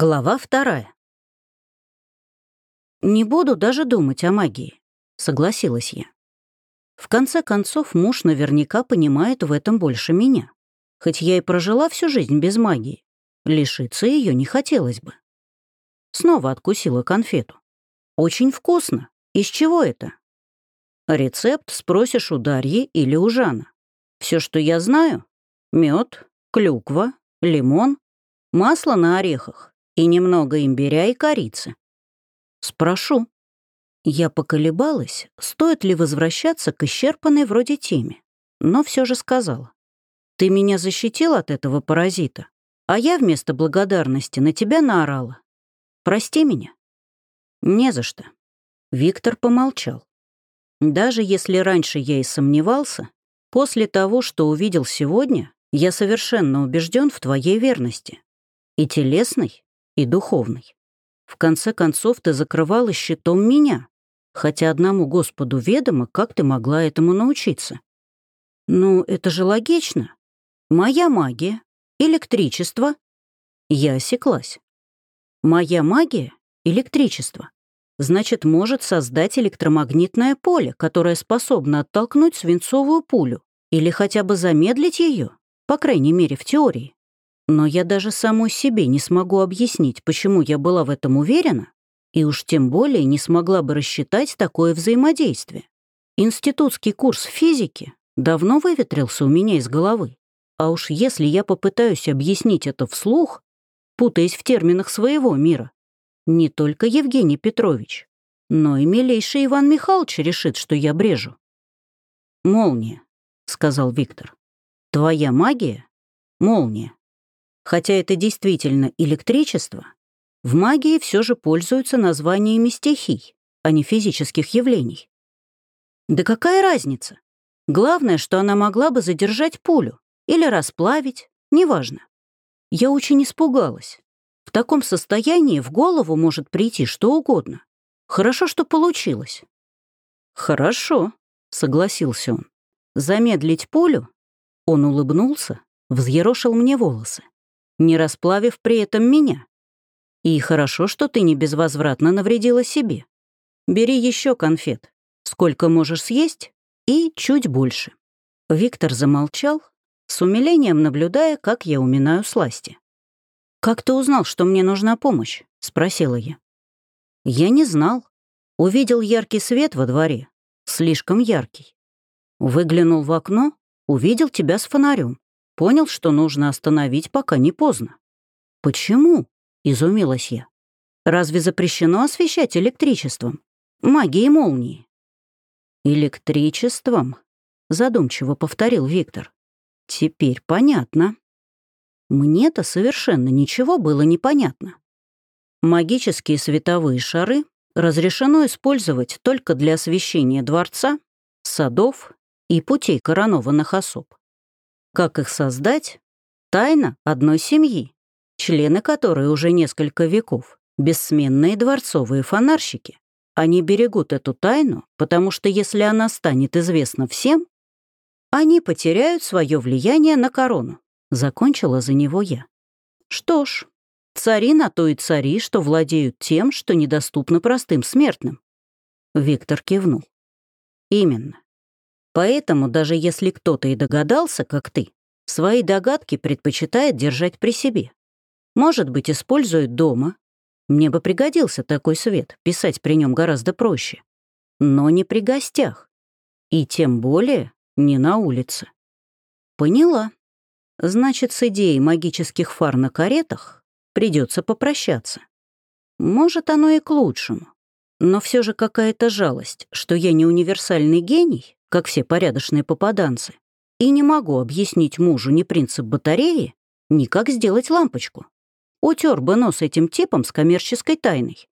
Глава вторая. «Не буду даже думать о магии», — согласилась я. В конце концов, муж наверняка понимает в этом больше меня. Хоть я и прожила всю жизнь без магии, лишиться ее не хотелось бы. Снова откусила конфету. «Очень вкусно. Из чего это?» «Рецепт спросишь у Дарьи или у Жана. Все, что я знаю — мед, клюква, лимон, масло на орехах и немного имбиря и корицы. Спрошу. Я поколебалась, стоит ли возвращаться к исчерпанной вроде теме, но все же сказала. Ты меня защитил от этого паразита, а я вместо благодарности на тебя наорала. Прости меня. Не за что. Виктор помолчал. Даже если раньше я и сомневался, после того, что увидел сегодня, я совершенно убежден в твоей верности. И телесной, и духовной. В конце концов, ты закрывала щитом меня, хотя одному Господу ведомо, как ты могла этому научиться. Ну, это же логично. Моя магия, электричество. Я осеклась. Моя магия — электричество. Значит, может создать электромагнитное поле, которое способно оттолкнуть свинцовую пулю или хотя бы замедлить ее, по крайней мере, в теории. Но я даже самой себе не смогу объяснить, почему я была в этом уверена, и уж тем более не смогла бы рассчитать такое взаимодействие. Институтский курс физики давно выветрился у меня из головы. А уж если я попытаюсь объяснить это вслух, путаясь в терминах своего мира, не только Евгений Петрович, но и милейший Иван Михайлович решит, что я брежу. «Молния», — сказал Виктор. «Твоя магия — молния. Хотя это действительно электричество, в магии все же пользуются названиями стихий, а не физических явлений. Да какая разница? Главное, что она могла бы задержать пулю или расплавить, неважно. Я очень испугалась. В таком состоянии в голову может прийти что угодно. Хорошо, что получилось. Хорошо, согласился он. Замедлить пулю? Он улыбнулся, взъерошил мне волосы не расплавив при этом меня. И хорошо, что ты не безвозвратно навредила себе. Бери еще конфет, сколько можешь съесть, и чуть больше». Виктор замолчал, с умилением наблюдая, как я уминаю сласти. «Как ты узнал, что мне нужна помощь?» — спросила я. «Я не знал. Увидел яркий свет во дворе. Слишком яркий. Выглянул в окно, увидел тебя с фонарем. Понял, что нужно остановить, пока не поздно. «Почему?» — изумилась я. «Разве запрещено освещать электричеством? Магией молнии?» «Электричеством?» — задумчиво повторил Виктор. «Теперь понятно». Мне-то совершенно ничего было непонятно. Магические световые шары разрешено использовать только для освещения дворца, садов и путей коронованных особ. Как их создать? Тайна одной семьи, члены которой уже несколько веков, бессменные дворцовые фонарщики. Они берегут эту тайну, потому что если она станет известна всем, они потеряют свое влияние на корону. Закончила за него я. Что ж, цари на то и цари, что владеют тем, что недоступно простым смертным. Виктор кивнул. Именно. Поэтому даже если кто-то и догадался, как ты, свои догадки предпочитает держать при себе. Может быть, использует дома. Мне бы пригодился такой свет, писать при нем гораздо проще. Но не при гостях. И тем более не на улице. Поняла. Значит, с идеей магических фар на каретах придется попрощаться. Может, оно и к лучшему. Но все же какая-то жалость, что я не универсальный гений, как все порядочные попаданцы, и не могу объяснить мужу ни принцип батареи, ни как сделать лампочку. Утер бы нос этим типом с коммерческой тайной.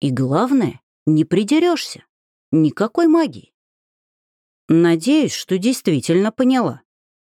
И главное, не придерешься. Никакой магии. Надеюсь, что действительно поняла.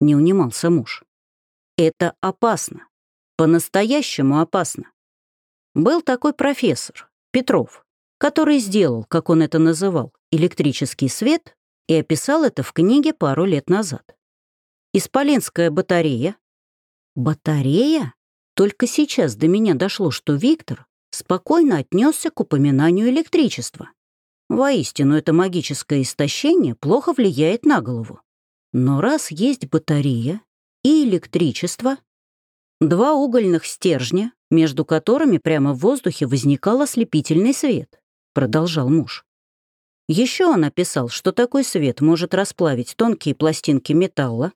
Не унимался муж. Это опасно. По-настоящему опасно. Был такой профессор, Петров, который сделал, как он это называл, электрический свет и описал это в книге пару лет назад. Исполинская батарея. Батарея? Только сейчас до меня дошло, что Виктор спокойно отнесся к упоминанию электричества. Воистину, это магическое истощение плохо влияет на голову. Но раз есть батарея и электричество, два угольных стержня, между которыми прямо в воздухе возникал ослепительный свет, продолжал муж. Еще он описал, что такой свет может расплавить тонкие пластинки металла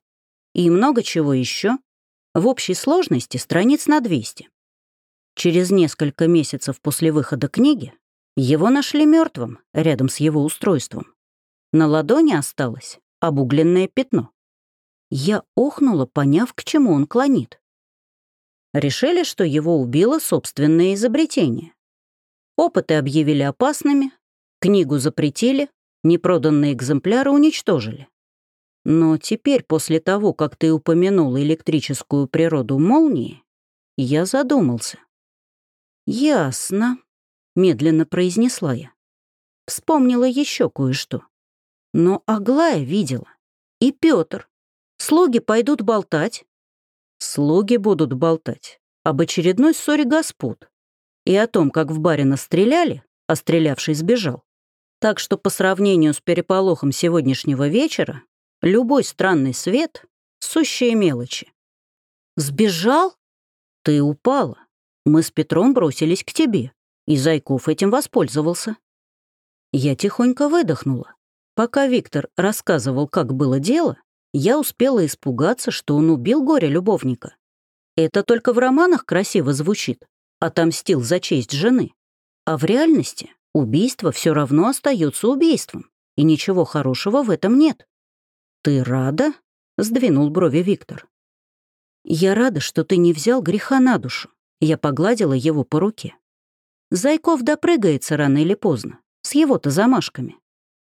и много чего еще, в общей сложности страниц на 200. Через несколько месяцев после выхода книги его нашли мертвым рядом с его устройством. На ладони осталось обугленное пятно. Я охнула, поняв, к чему он клонит. Решили, что его убило собственное изобретение. Опыты объявили опасными, книгу запретили, непроданные экземпляры уничтожили. Но теперь, после того, как ты упомянул электрическую природу молнии, я задумался. «Ясно», — медленно произнесла я. Вспомнила еще кое-что. Но Аглая видела. И Петр. Слуги пойдут болтать. Слуги будут болтать об очередной ссоре господ и о том, как в баре настреляли, а стрелявший сбежал. Так что по сравнению с переполохом сегодняшнего вечера, любой странный свет — сущие мелочи. «Сбежал? Ты упала. Мы с Петром бросились к тебе, и Зайков этим воспользовался». Я тихонько выдохнула. Пока Виктор рассказывал, как было дело, я успела испугаться, что он убил горе-любовника. Это только в романах красиво звучит, отомстил за честь жены. А в реальности убийство все равно остается убийством, и ничего хорошего в этом нет. «Ты рада?» — сдвинул брови Виктор. «Я рада, что ты не взял греха на душу». Я погладила его по руке. Зайков допрыгается рано или поздно, с его-то замашками.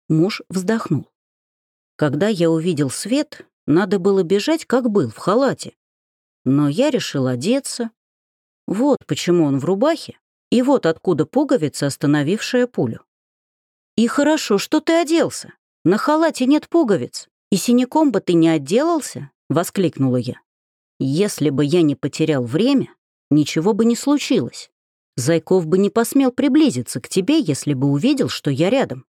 Муж вздохнул. Когда я увидел свет, надо было бежать, как был, в халате. Но я решил одеться. Вот почему он в рубахе, и вот откуда пуговица, остановившая пулю. И хорошо, что ты оделся. На халате нет пуговиц, и синяком бы ты не отделался, — воскликнула я. Если бы я не потерял время, ничего бы не случилось. Зайков бы не посмел приблизиться к тебе, если бы увидел, что я рядом.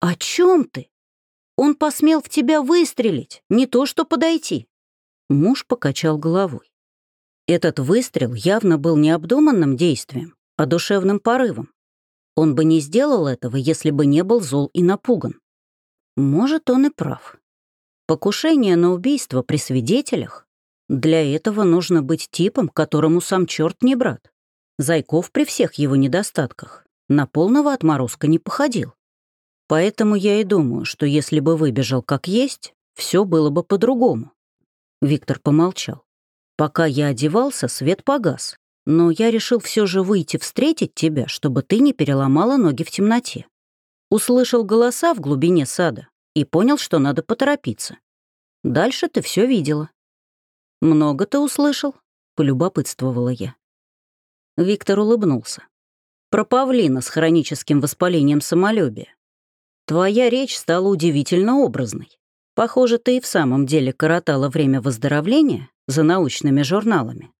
«О чем ты? Он посмел в тебя выстрелить, не то что подойти». Муж покачал головой. Этот выстрел явно был не обдуманным действием, а душевным порывом. Он бы не сделал этого, если бы не был зол и напуган. Может, он и прав. Покушение на убийство при свидетелях для этого нужно быть типом, которому сам черт не брат. Зайков при всех его недостатках на полного отморозка не походил. Поэтому я и думаю, что если бы выбежал как есть, все было бы по-другому. Виктор помолчал. Пока я одевался, свет погас. Но я решил все же выйти встретить тебя, чтобы ты не переломала ноги в темноте. Услышал голоса в глубине сада и понял, что надо поторопиться. Дальше ты все видела. «Много ты услышал?» — полюбопытствовала я. Виктор улыбнулся. «Про павлина с хроническим воспалением самолюбия. Твоя речь стала удивительно образной. Похоже, ты и в самом деле коротала время выздоровления за научными журналами.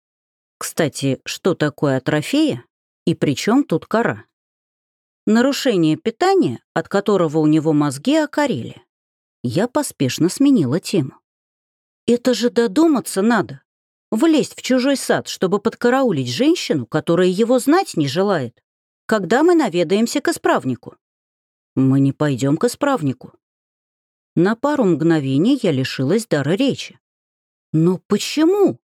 Кстати, что такое атрофия и при чем тут кора? Нарушение питания, от которого у него мозги окорели. Я поспешно сменила тему. Это же додуматься надо. Влезть в чужой сад, чтобы подкараулить женщину, которая его знать не желает. Когда мы наведаемся к исправнику? Мы не пойдем к исправнику. На пару мгновений я лишилась дара речи. Но почему?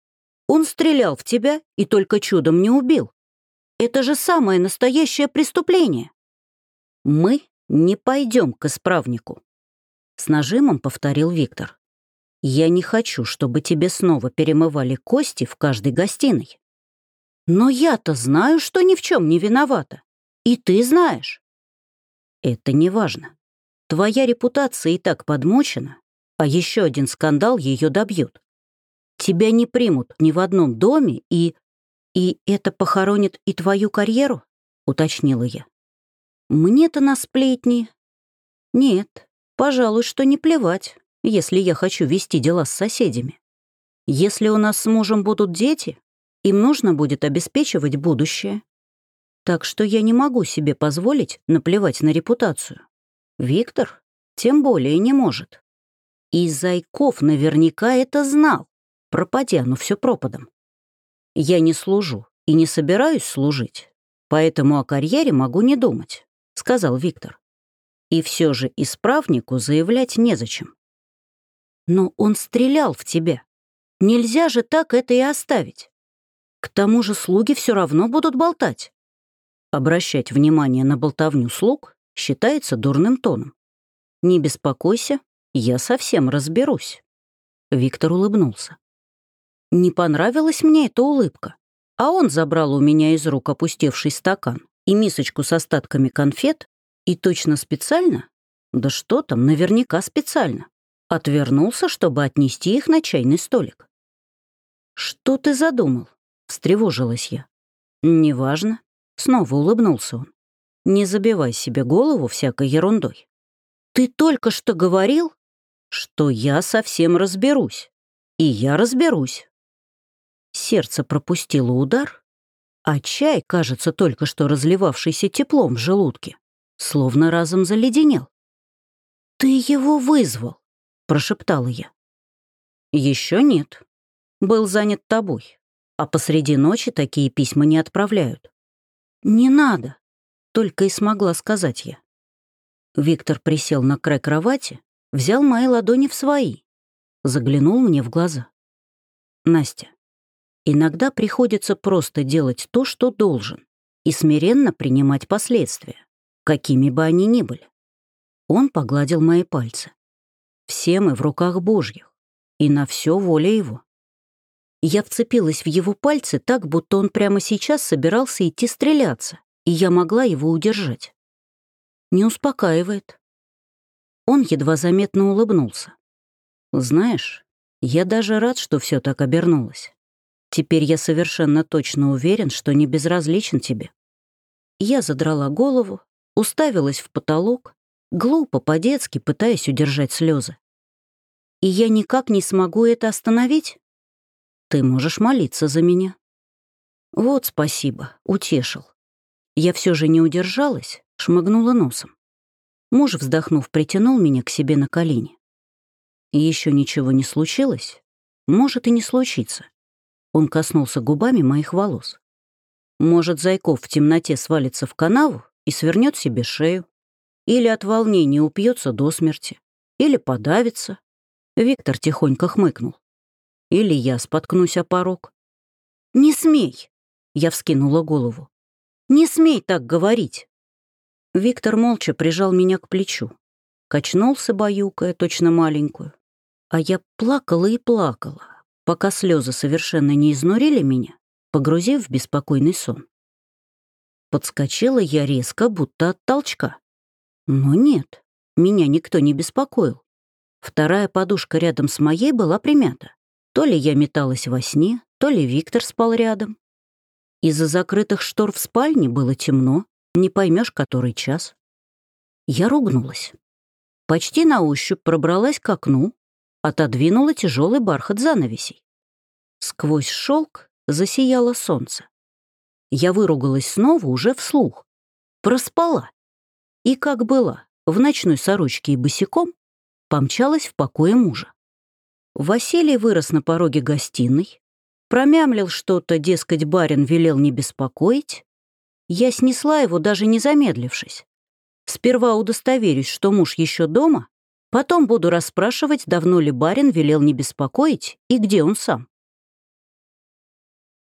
Он стрелял в тебя и только чудом не убил. Это же самое настоящее преступление. Мы не пойдем к исправнику. С нажимом повторил Виктор. Я не хочу, чтобы тебе снова перемывали кости в каждой гостиной. Но я-то знаю, что ни в чем не виновата. И ты знаешь. Это не важно. Твоя репутация и так подмочена, а еще один скандал ее добьет. Тебя не примут ни в одном доме, и... И это похоронит и твою карьеру, уточнила я. Мне-то на сплетни. Нет, пожалуй, что не плевать, если я хочу вести дела с соседями. Если у нас с мужем будут дети, Им нужно будет обеспечивать будущее. Так что я не могу себе позволить наплевать на репутацию. Виктор тем более не может. И Зайков наверняка это знал, пропадя, но все пропадом. Я не служу и не собираюсь служить, поэтому о карьере могу не думать, сказал Виктор. И все же исправнику заявлять незачем. Но он стрелял в тебя. Нельзя же так это и оставить. К тому же слуги все равно будут болтать. Обращать внимание на болтовню слуг считается дурным тоном. Не беспокойся, я совсем разберусь. Виктор улыбнулся. Не понравилась мне эта улыбка, а он забрал у меня из рук опустевший стакан и мисочку с остатками конфет и точно специально, да что там, наверняка специально, отвернулся, чтобы отнести их на чайный столик. «Что ты задумал?» — встревожилась я. «Неважно», — снова улыбнулся он. «Не забивай себе голову всякой ерундой. Ты только что говорил, что я совсем разберусь. И я разберусь». Сердце пропустило удар, а чай, кажется, только что разливавшийся теплом в желудке, словно разом заледенел. «Ты его вызвал», — прошептала я. Еще нет. Был занят тобой. А посреди ночи такие письма не отправляют. Не надо, только и смогла сказать я. Виктор присел на край кровати, взял мои ладони в свои, заглянул мне в глаза. Настя, иногда приходится просто делать то, что должен, и смиренно принимать последствия, какими бы они ни были. Он погладил мои пальцы. Все мы в руках Божьих, и на все воля его. Я вцепилась в его пальцы так, будто он прямо сейчас собирался идти стреляться, и я могла его удержать. Не успокаивает. Он едва заметно улыбнулся. «Знаешь, я даже рад, что все так обернулось. Теперь я совершенно точно уверен, что не безразличен тебе». Я задрала голову, уставилась в потолок, глупо, по-детски, пытаясь удержать слезы. «И я никак не смогу это остановить?» «Ты можешь молиться за меня». «Вот спасибо, утешил». Я все же не удержалась, шмыгнула носом. Муж, вздохнув, притянул меня к себе на колени. Еще ничего не случилось? Может и не случится. Он коснулся губами моих волос. Может, Зайков в темноте свалится в канаву и свернет себе шею. Или от волнения упьется до смерти. Или подавится. Виктор тихонько хмыкнул. Или я споткнусь о порог. «Не смей!» — я вскинула голову. «Не смей так говорить!» Виктор молча прижал меня к плечу. Качнулся, баюкая, точно маленькую. А я плакала и плакала, пока слезы совершенно не изнурили меня, погрузив в беспокойный сон. Подскочила я резко, будто от толчка. Но нет, меня никто не беспокоил. Вторая подушка рядом с моей была примята. То ли я металась во сне, то ли Виктор спал рядом. Из-за закрытых штор в спальне было темно, не поймешь, который час. Я ругнулась. Почти на ощупь пробралась к окну, отодвинула тяжелый бархат занавесей. Сквозь шелк засияло солнце. Я выругалась снова уже вслух. Проспала. И как была, в ночной сорочке и босиком, помчалась в покое мужа. Василий вырос на пороге гостиной, промямлил что-то, дескать, барин велел не беспокоить, я снесла его, даже не замедлившись. Сперва удостоверюсь, что муж еще дома, потом буду расспрашивать, давно ли барин велел не беспокоить и где он сам.